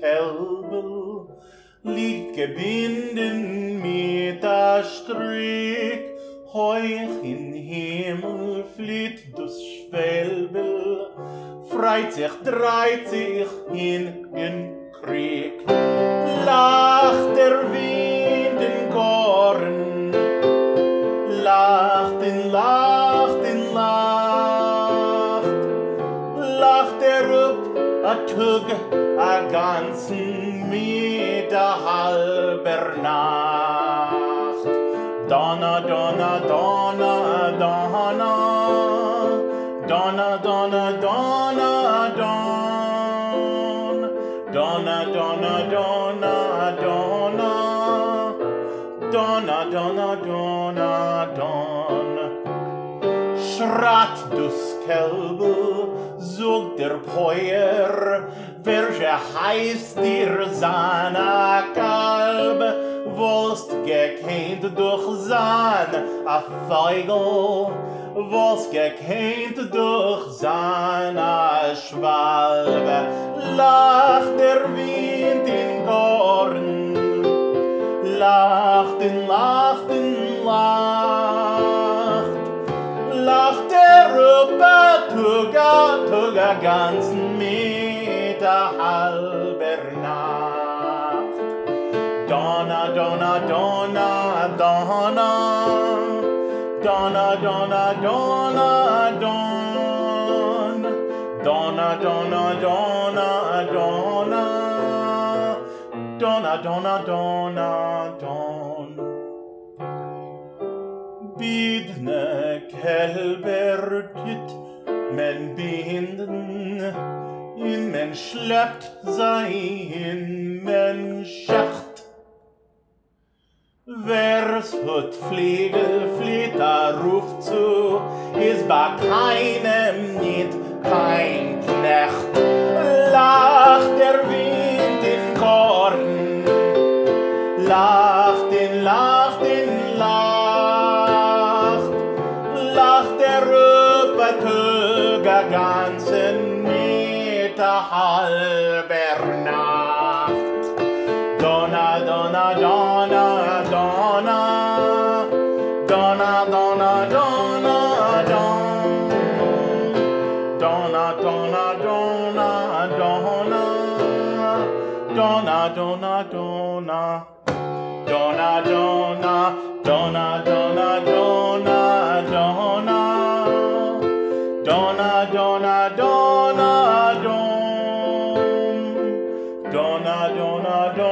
Kälbel liegt gebinden mit der Strick, Heuch in Himmel flieht das Schwelbel, freit sich, dreit sich in in Krieg. Lacht der Wind in Korn, lacht in, lacht lacht, lacht er up a tug a ganzen a halber Nacht. Donna, Donna, Donna, Donna, Donna, Donna, Donna, Donna, Donna, Donna, Donna, Donna, Donna, Donna, Donna. schrat dus kelbu zog der poier wer je heist dir sana kalb wolst gekeint durch zan a feigel. Wolst gekeint durch zan a schwalbe. La der ganzen Meter halber Nacht. Donner, Donner, Donner, Donner, Donner, Donner, Donner, Don, Donner, Donner, Donner, Donner, Donner, Donner, Donner, Don. Bidne kelber tytt men binden, in men schleppt sein men schacht. Wer's hut Flegel flieht a Ruf zu, is ba keinem nit kein Knecht. Lacht der Wind in Korn, lacht in, lacht in, lacht, lacht der Rüppetöger ganzen a halber Nacht. Donna, Donna, Donna, Donna, Donna, Donna, Donna, Don. Donna, Donna, Donna, Donna, Donna, Donna, Donna. Donna, Donna, Donna, Donna, Donna, Don. Donna, Donna, Donna,